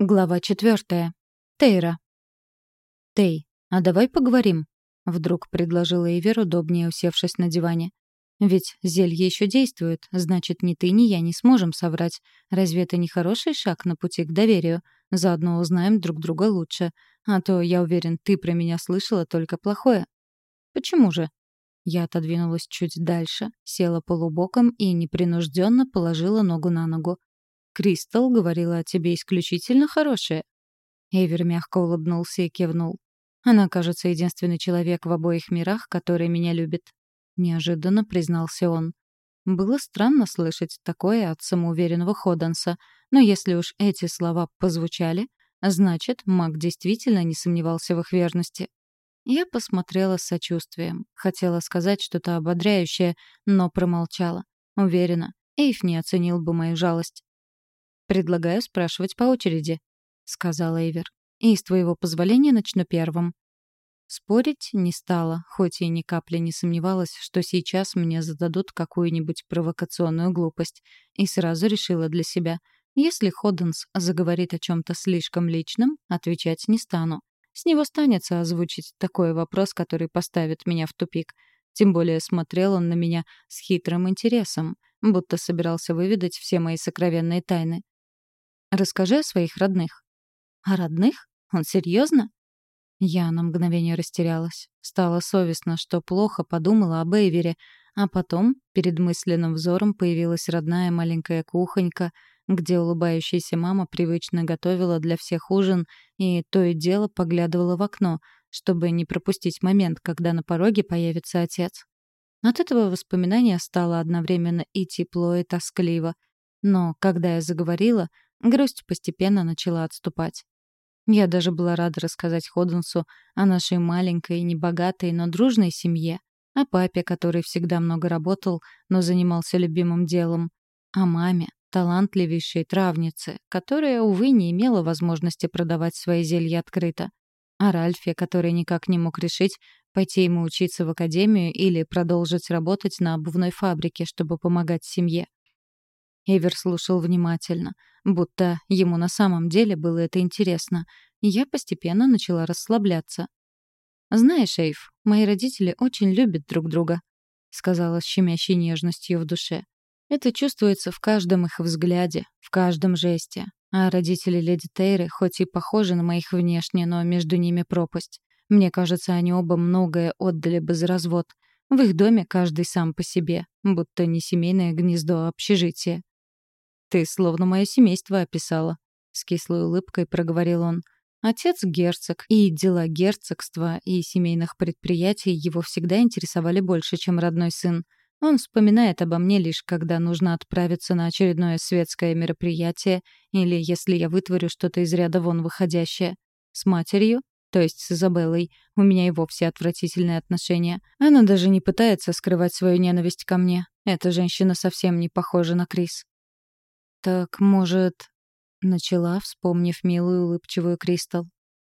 Глава четвертая. Тейра. «Тей, а давай поговорим?» — вдруг предложила Эйвер, удобнее усевшись на диване. «Ведь зелье еще действует, значит, ни ты, ни я не сможем соврать. Разве это не хороший шаг на пути к доверию? Заодно узнаем друг друга лучше. А то, я уверен, ты про меня слышала только плохое». «Почему же?» Я отодвинулась чуть дальше, села полубоком и непринужденно положила ногу на ногу. Кристал говорила о тебе исключительно хорошее». Эйвер мягко улыбнулся и кивнул. «Она, кажется, единственный человек в обоих мирах, который меня любит», — неожиданно признался он. Было странно слышать такое от самоуверенного Ходанса, но если уж эти слова позвучали, значит, маг действительно не сомневался в их верности. Я посмотрела с сочувствием. Хотела сказать что-то ободряющее, но промолчала. Уверена, Эйв не оценил бы мою жалость. «Предлагаю спрашивать по очереди», — сказала Эйвер. «И с твоего позволения начну первым». Спорить не стала, хоть и ни капли не сомневалась, что сейчас мне зададут какую-нибудь провокационную глупость, и сразу решила для себя, если Ходденс заговорит о чем-то слишком личном, отвечать не стану. С него станется озвучить такой вопрос, который поставит меня в тупик. Тем более смотрел он на меня с хитрым интересом, будто собирался выведать все мои сокровенные тайны. Расскажи о своих родных». «О родных? Он серьезно? Я на мгновение растерялась. Стало совестно, что плохо подумала об Эйвере, а потом перед мысленным взором появилась родная маленькая кухонька, где улыбающаяся мама привычно готовила для всех ужин и то и дело поглядывала в окно, чтобы не пропустить момент, когда на пороге появится отец. От этого воспоминания стало одновременно и тепло, и тоскливо. Но когда я заговорила, Грусть постепенно начала отступать. Я даже была рада рассказать Ходенсу о нашей маленькой, небогатой, но дружной семье, о папе, который всегда много работал, но занимался любимым делом, о маме, талантливейшей травнице, которая, увы, не имела возможности продавать свои зелья открыто, о Ральфе, который никак не мог решить, пойти ему учиться в академию или продолжить работать на обувной фабрике, чтобы помогать семье. Эвер слушал внимательно, будто ему на самом деле было это интересно, я постепенно начала расслабляться. «Знаешь, Эйв, мои родители очень любят друг друга», — сказала с щемящей нежностью в душе. «Это чувствуется в каждом их взгляде, в каждом жесте. А родители леди Тейры хоть и похожи на моих внешне, но между ними пропасть. Мне кажется, они оба многое отдали бы за развод. В их доме каждый сам по себе, будто не семейное гнездо, а общежитие. «Ты словно мое семейство описала», — с кислой улыбкой проговорил он. Отец герцог, и дела герцогства и семейных предприятий его всегда интересовали больше, чем родной сын. Он вспоминает обо мне лишь, когда нужно отправиться на очередное светское мероприятие или если я вытворю что-то из ряда вон выходящее. С матерью, то есть с Изабеллой, у меня и вовсе отвратительные отношения. Она даже не пытается скрывать свою ненависть ко мне. Эта женщина совсем не похожа на Крис. «Так, может...» — начала, вспомнив милую улыбчивую Кристал.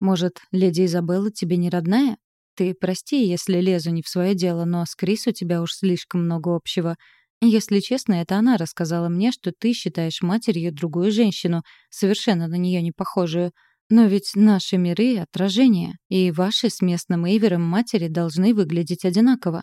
«Может, леди Изабелла тебе не родная? Ты прости, если лезу не в свое дело, но с Крис у тебя уж слишком много общего. Если честно, это она рассказала мне, что ты считаешь матерью другую женщину, совершенно на нее не похожую. Но ведь наши миры — отражения, и ваши с местным Эйвером матери должны выглядеть одинаково.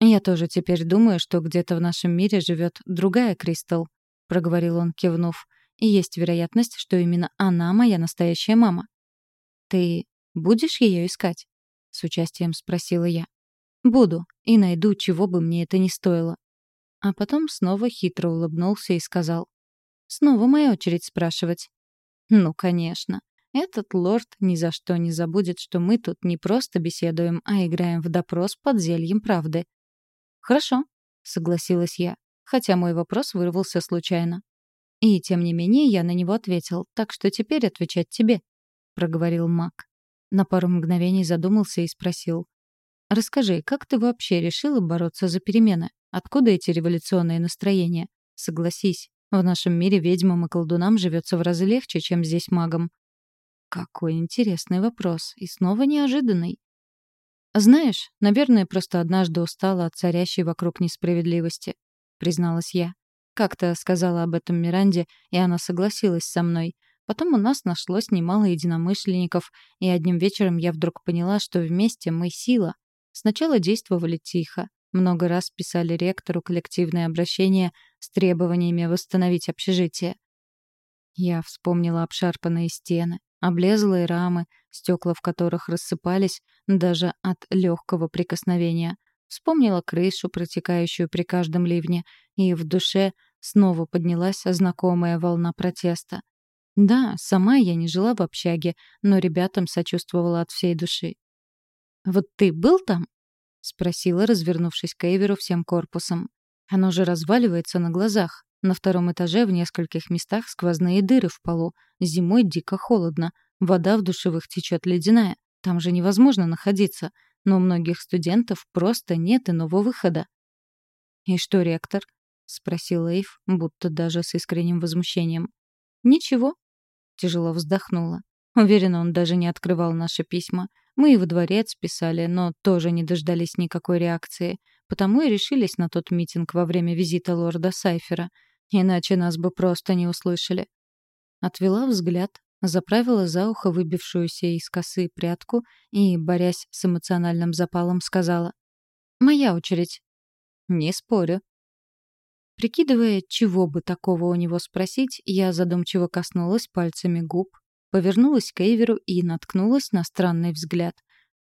Я тоже теперь думаю, что где-то в нашем мире живет другая Кристал, — проговорил он, кивнув. «И есть вероятность, что именно она моя настоящая мама». «Ты будешь ее искать?» — с участием спросила я. «Буду, и найду, чего бы мне это ни стоило». А потом снова хитро улыбнулся и сказал. «Снова моя очередь спрашивать». «Ну, конечно. Этот лорд ни за что не забудет, что мы тут не просто беседуем, а играем в допрос под зельем правды». «Хорошо», — согласилась я хотя мой вопрос вырвался случайно. И тем не менее я на него ответил, так что теперь отвечать тебе, проговорил Мак. На пару мгновений задумался и спросил: "Расскажи, как ты вообще решила бороться за перемены? Откуда эти революционные настроения? Согласись, в нашем мире ведьмам и колдунам живется в разы легче, чем здесь магам". Какой интересный вопрос и снова неожиданный. Знаешь, наверное, просто однажды устала от царящей вокруг несправедливости. — призналась я. Как-то сказала об этом Миранде, и она согласилась со мной. Потом у нас нашлось немало единомышленников, и одним вечером я вдруг поняла, что вместе мы сила. Сначала действовали тихо. Много раз писали ректору коллективное обращение с требованиями восстановить общежитие. Я вспомнила обшарпанные стены, облезлые рамы, стекла в которых рассыпались даже от легкого прикосновения. Вспомнила крышу, протекающую при каждом ливне, и в душе снова поднялась знакомая волна протеста. Да, сама я не жила в общаге, но ребятам сочувствовала от всей души. «Вот ты был там?» — спросила, развернувшись к Эйверу всем корпусом. «Оно же разваливается на глазах. На втором этаже в нескольких местах сквозные дыры в полу. Зимой дико холодно. Вода в душевых течет ледяная. Там же невозможно находиться. Но у многих студентов просто нет иного выхода. «И что, ректор?» — спросил Эйв, будто даже с искренним возмущением. «Ничего». Тяжело вздохнула. Уверена, он даже не открывал наши письма. Мы во дворец писали, но тоже не дождались никакой реакции. Потому и решились на тот митинг во время визита лорда Сайфера. Иначе нас бы просто не услышали. Отвела взгляд, заправила за ухо выбившуюся из косы прядку и, борясь с эмоциональным запалом, сказала. «Моя очередь». «Не спорю». Прикидывая, чего бы такого у него спросить, я задумчиво коснулась пальцами губ, повернулась к Эйверу и наткнулась на странный взгляд.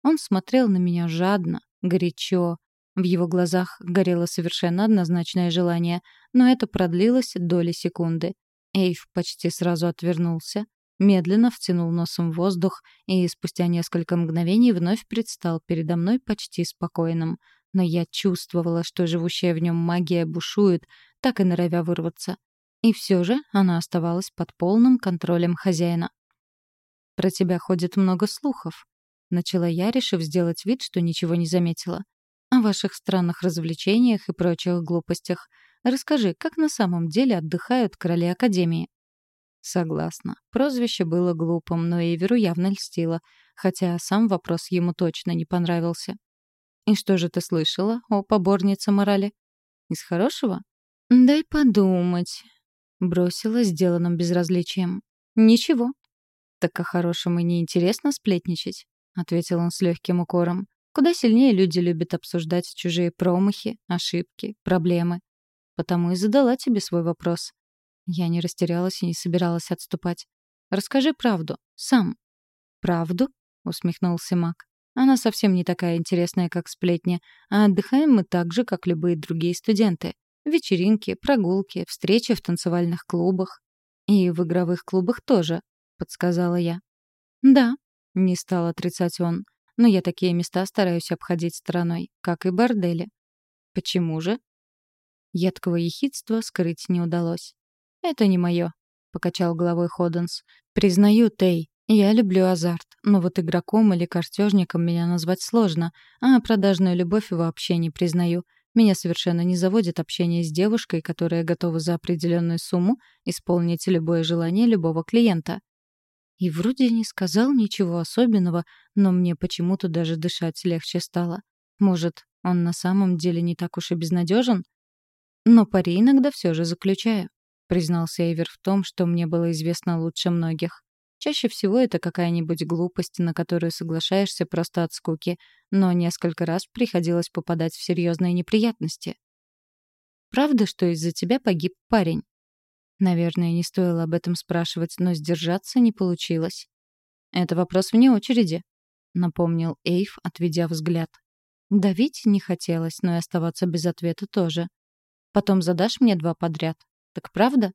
Он смотрел на меня жадно, горячо, в его глазах горело совершенно однозначное желание, но это продлилось доли секунды. Эйв почти сразу отвернулся, медленно втянул носом воздух и спустя несколько мгновений вновь предстал передо мной почти спокойным. Но я чувствовала, что живущая в нем магия бушует, так и норовя вырваться. И все же она оставалась под полным контролем хозяина. «Про тебя ходит много слухов», — начала я, решив сделать вид, что ничего не заметила о ваших странных развлечениях и прочих глупостях. Расскажи, как на самом деле отдыхают короли Академии?» Согласна. Прозвище было глупым, но Эйверу явно льстило, хотя сам вопрос ему точно не понравился. «И что же ты слышала о поборнице морали?» «Из хорошего?» «Дай подумать», — бросила сделанным безразличием. «Ничего». «Так о хорошем и неинтересно сплетничать», — ответил он с легким укором. Куда сильнее люди любят обсуждать чужие промахи, ошибки, проблемы. Потому и задала тебе свой вопрос. Я не растерялась и не собиралась отступать. Расскажи правду. Сам. Правду? Усмехнулся Мак. Она совсем не такая интересная, как сплетня, а отдыхаем мы так же, как любые другие студенты. Вечеринки, прогулки, встречи в танцевальных клубах. И в игровых клубах тоже, подсказала я. Да, не стал отрицать он но я такие места стараюсь обходить стороной, как и бордели. Почему же? Едкого ехидства скрыть не удалось. «Это не мое», — покачал головой Ходенс. «Признаю, Тей, я люблю азарт, но вот игроком или картежником меня назвать сложно, а продажную любовь вообще не признаю. Меня совершенно не заводит общение с девушкой, которая готова за определенную сумму исполнить любое желание любого клиента. И вроде не сказал ничего особенного, но мне почему-то даже дышать легче стало. Может, он на самом деле не так уж и безнадежен? Но пари иногда все же заключаю, признался Эйвер в том, что мне было известно лучше многих. Чаще всего это какая-нибудь глупость, на которую соглашаешься просто от скуки, но несколько раз приходилось попадать в серьезные неприятности. Правда, что из-за тебя погиб парень? Наверное, не стоило об этом спрашивать, но сдержаться не получилось. «Это вопрос вне очереди», — напомнил Эйв, отведя взгляд. Давить не хотелось, но и оставаться без ответа тоже. «Потом задашь мне два подряд. Так правда?»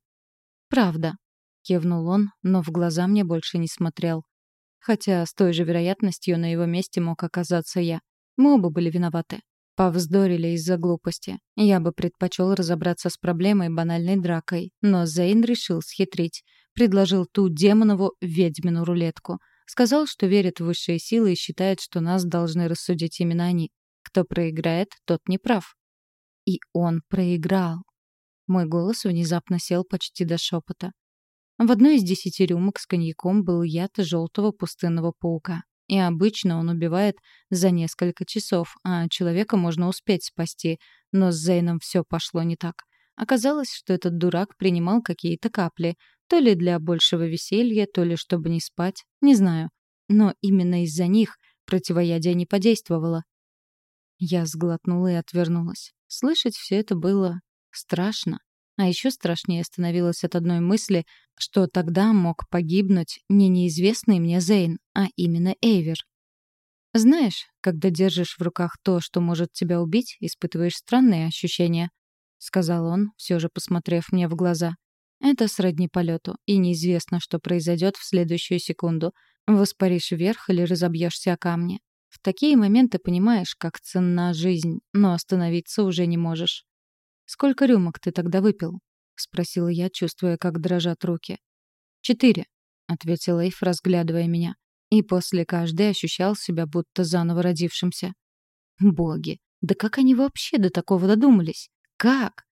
«Правда», — кивнул он, но в глаза мне больше не смотрел. Хотя с той же вероятностью на его месте мог оказаться я. Мы оба были виноваты. Повздорили из-за глупости. Я бы предпочел разобраться с проблемой банальной дракой, но Зейн решил схитрить. Предложил ту демонову ведьмину рулетку. Сказал, что верит в высшие силы и считает, что нас должны рассудить именно они. Кто проиграет, тот не прав. И он проиграл. Мой голос внезапно сел почти до шепота. В одной из десяти рюмок с коньяком был яд желтого пустынного паука. И обычно он убивает за несколько часов, а человека можно успеть спасти. Но с Зейном все пошло не так. Оказалось, что этот дурак принимал какие-то капли. То ли для большего веселья, то ли чтобы не спать, не знаю. Но именно из-за них противоядие не подействовало. Я сглотнула и отвернулась. Слышать все это было страшно. А еще страшнее становилось от одной мысли, что тогда мог погибнуть не неизвестный мне Зейн, а именно Эйвер. Знаешь, когда держишь в руках то, что может тебя убить, испытываешь странные ощущения, сказал он, все же посмотрев мне в глаза. Это сродни полету, и неизвестно, что произойдет в следующую секунду. Воспаришь вверх или разобьешься о камни. В такие моменты понимаешь, как ценна жизнь, но остановиться уже не можешь. «Сколько рюмок ты тогда выпил?» — спросила я, чувствуя, как дрожат руки. «Четыре», — ответил Эйф, разглядывая меня. И после каждой ощущал себя будто заново родившимся. «Боги, да как они вообще до такого додумались? Как?»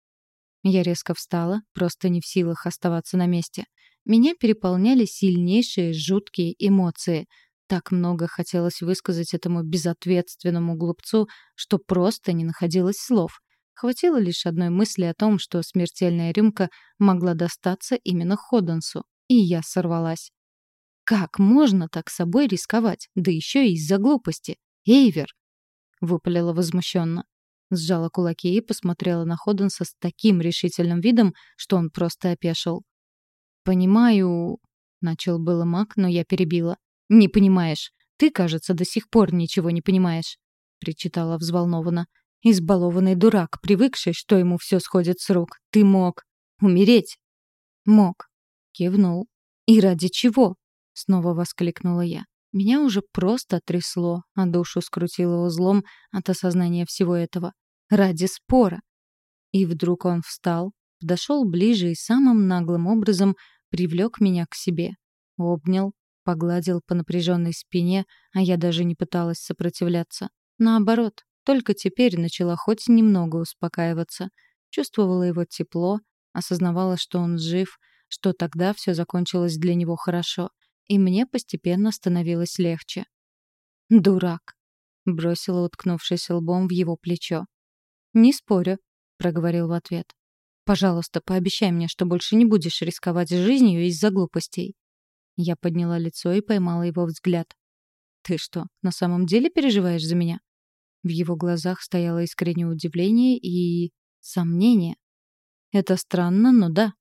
Я резко встала, просто не в силах оставаться на месте. Меня переполняли сильнейшие жуткие эмоции. Так много хотелось высказать этому безответственному глупцу, что просто не находилось слов. Хватило лишь одной мысли о том, что смертельная рюмка могла достаться именно Ходденсу, и я сорвалась. «Как можно так собой рисковать? Да еще и из-за глупости! Эйвер!» — выпалила возмущенно. Сжала кулаки и посмотрела на Ходденса с таким решительным видом, что он просто опешил. «Понимаю...» — начал было маг, но я перебила. «Не понимаешь. Ты, кажется, до сих пор ничего не понимаешь», — причитала взволнованно. Избалованный дурак, привыкший, что ему все сходит с рук. Ты мог умереть. Мог. Кивнул. И ради чего? Снова воскликнула я. Меня уже просто трясло, а душу скрутило узлом от осознания всего этого. Ради спора. И вдруг он встал, подошел ближе и самым наглым образом привлек меня к себе. Обнял, погладил по напряженной спине, а я даже не пыталась сопротивляться. Наоборот, только теперь начала хоть немного успокаиваться. Чувствовала его тепло, осознавала, что он жив, что тогда все закончилось для него хорошо. И мне постепенно становилось легче. «Дурак!» — бросила, уткнувшись лбом в его плечо. «Не спорю», — проговорил в ответ. «Пожалуйста, пообещай мне, что больше не будешь рисковать жизнью из-за глупостей». Я подняла лицо и поймала его взгляд. «Ты что, на самом деле переживаешь за меня?» В его глазах стояло искреннее удивление и... сомнение. Это странно, но да.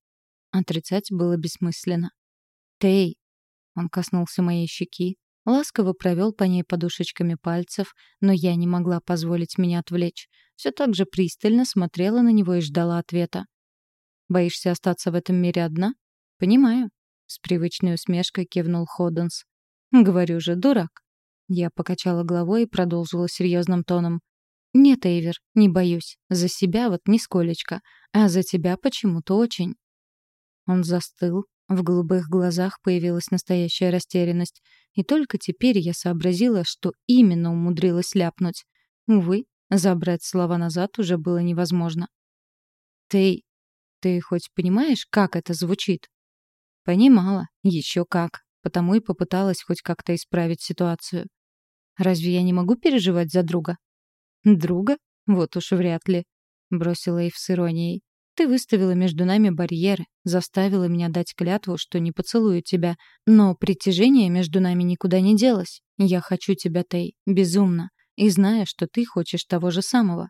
Отрицать было бессмысленно. «Тей!» Он коснулся моей щеки, ласково провел по ней подушечками пальцев, но я не могла позволить меня отвлечь. Все так же пристально смотрела на него и ждала ответа. «Боишься остаться в этом мире одна?» «Понимаю», — с привычной усмешкой кивнул Ходденс. «Говорю же, дурак». Я покачала головой и продолжила серьезным тоном. «Нет, Эйвер, не боюсь. За себя вот нисколечко. А за тебя почему-то очень». Он застыл. В голубых глазах появилась настоящая растерянность. И только теперь я сообразила, что именно умудрилась ляпнуть. Увы, забрать слова назад уже было невозможно. «Ты... ты хоть понимаешь, как это звучит?» «Понимала. Еще как потому и попыталась хоть как-то исправить ситуацию. Разве я не могу переживать за друга? Друга? Вот уж вряд ли, бросила Эйв с иронией. Ты выставила между нами барьеры, заставила меня дать клятву, что не поцелую тебя, но притяжение между нами никуда не делось. Я хочу тебя, Тей, безумно, и знаю, что ты хочешь того же самого.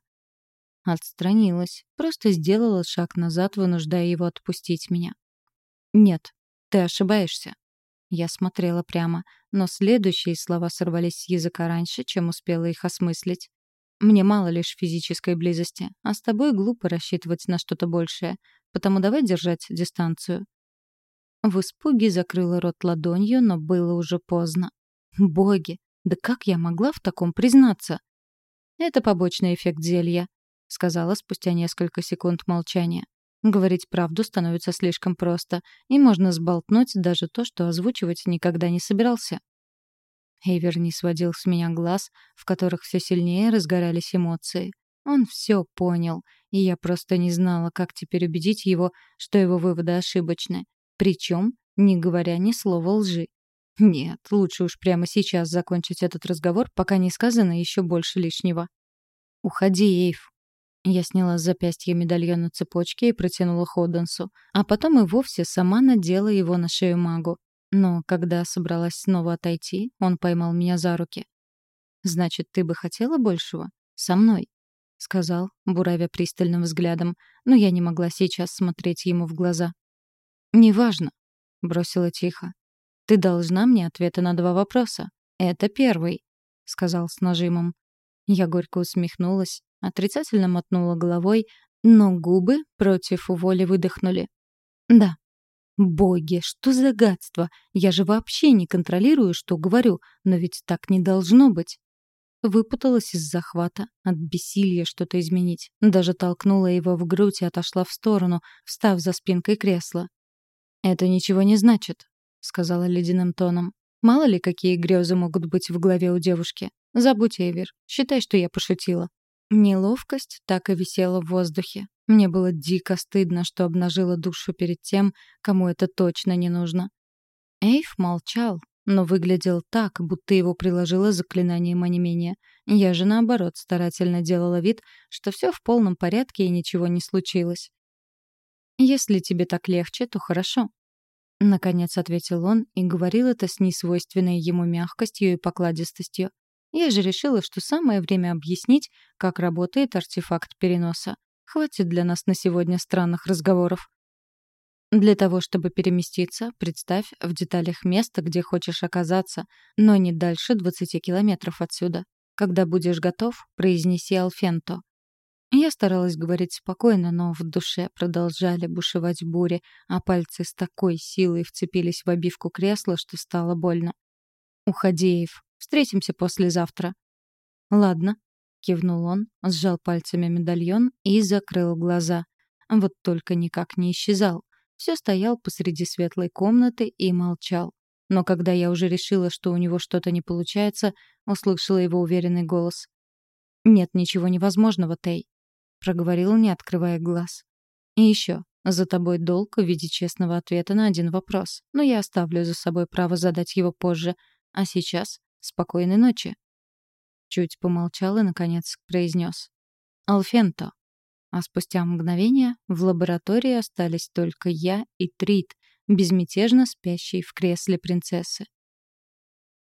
Отстранилась, просто сделала шаг назад, вынуждая его отпустить меня. Нет, ты ошибаешься. Я смотрела прямо, но следующие слова сорвались с языка раньше, чем успела их осмыслить. Мне мало лишь физической близости, а с тобой глупо рассчитывать на что-то большее, потому давай держать дистанцию. В испуге закрыла рот ладонью, но было уже поздно. Боги, да как я могла в таком признаться? Это побочный эффект зелья, сказала спустя несколько секунд молчания. Говорить правду становится слишком просто, и можно сболтнуть даже то, что озвучивать никогда не собирался. Эйвер не сводил с меня глаз, в которых все сильнее разгорались эмоции. Он все понял, и я просто не знала, как теперь убедить его, что его выводы ошибочны. Причем, не говоря ни слова лжи. Нет, лучше уж прямо сейчас закончить этот разговор, пока не сказано еще больше лишнего. «Уходи, Эйв», Я сняла с запястья медальон на и протянула Ходенсу, а потом и вовсе сама надела его на шею магу. Но когда собралась снова отойти, он поймал меня за руки. «Значит, ты бы хотела большего? Со мной?» — сказал, буравя пристальным взглядом, но я не могла сейчас смотреть ему в глаза. «Неважно», — бросила тихо. «Ты должна мне ответы на два вопроса. Это первый», — сказал с нажимом. Я горько усмехнулась, отрицательно мотнула головой, но губы против воли выдохнули. «Да». «Боги, что за гадство! Я же вообще не контролирую, что говорю, но ведь так не должно быть». Выпуталась из захвата, от бессилия что-то изменить. Даже толкнула его в грудь и отошла в сторону, встав за спинкой кресла. «Это ничего не значит», — сказала ледяным тоном. «Мало ли, какие грезы могут быть в голове у девушки. Забудь, Эвер. Считай, что я пошутила». Неловкость так и висела в воздухе. Мне было дико стыдно, что обнажила душу перед тем, кому это точно не нужно. Эйв молчал, но выглядел так, будто его приложило заклинанием онемения. Я же, наоборот, старательно делала вид, что все в полном порядке и ничего не случилось. «Если тебе так легче, то хорошо», — наконец ответил он и говорил это с несвойственной ему мягкостью и покладистостью. Я же решила, что самое время объяснить, как работает артефакт переноса. Хватит для нас на сегодня странных разговоров. Для того, чтобы переместиться, представь в деталях место, где хочешь оказаться, но не дальше 20 километров отсюда. Когда будешь готов, произнеси Алфенто. Я старалась говорить спокойно, но в душе продолжали бушевать бури, а пальцы с такой силой вцепились в обивку кресла, что стало больно. «Уходи, Эйв. Встретимся послезавтра». «Ладно», — кивнул он, сжал пальцами медальон и закрыл глаза. Вот только никак не исчезал. Все стоял посреди светлой комнаты и молчал. Но когда я уже решила, что у него что-то не получается, услышала его уверенный голос. «Нет ничего невозможного, Тей», — проговорил, не открывая глаз. «И еще, за тобой долг в виде честного ответа на один вопрос, но я оставлю за собой право задать его позже. А сейчас Спокойной ночи. Чуть помолчал и, наконец, произнес. Алфенто. А спустя мгновение в лаборатории остались только я и Трит, безмятежно спящий в кресле принцессы.